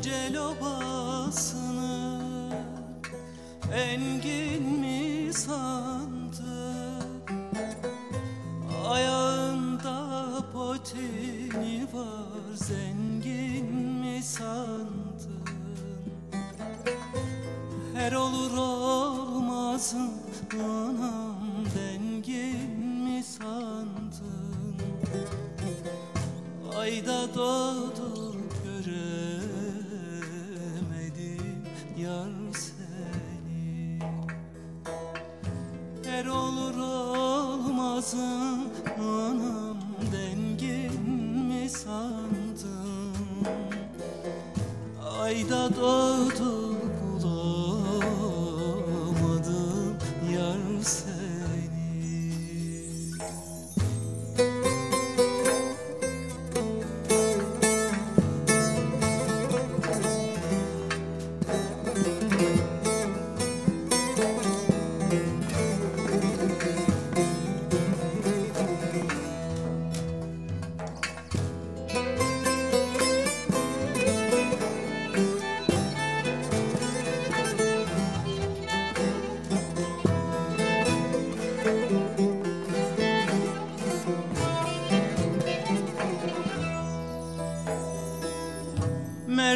Kocel obasını engin mi sandı Ayağında potini var zengin mi sandın? Her olur olmazın anam dengin mi sandın? Ayda doğdu yar seni. Her olur olmazın anam dengin mi sandın? Ayda doğdu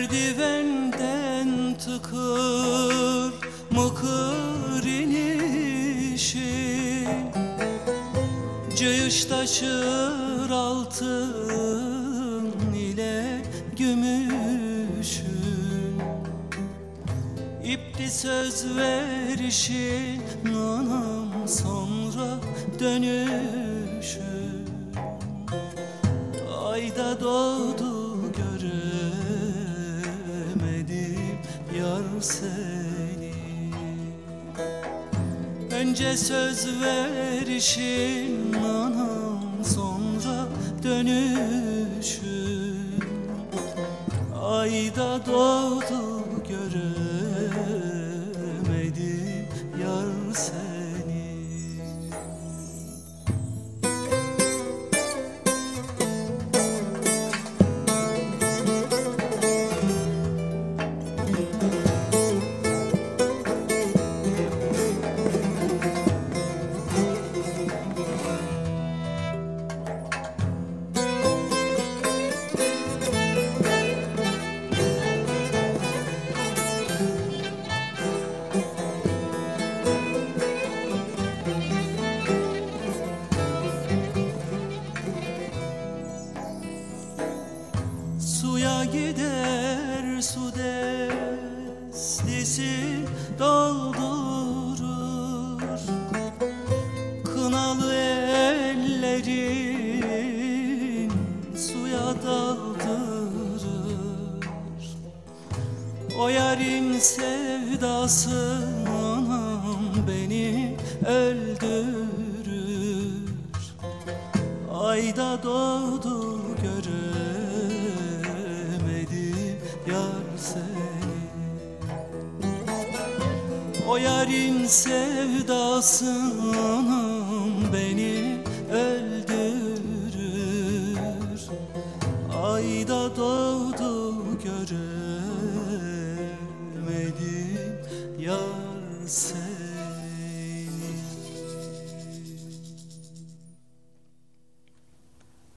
Merdivenden tıkır mıkır inişin Cıyış taşır altın ile gümüşün. İpti söz verişin anam sonra dönüşün. Ayda doğdu göremedim seni. Önce söz verişin anam sonra dönüşün Ayda doğdu göremedim yar seni gider su destesi doldurur. Kınalı ellerin suya daldırır. O yarın sevdası anam beni öldürür. Ayda doğdu O yarın sevdası anam beni öldürür. Ayda doğdu göremedim yar seni